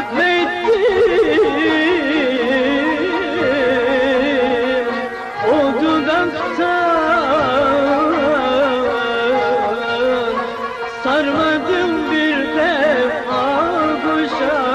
Öpmektir o dudaktan Sarmadım bir defa kuşa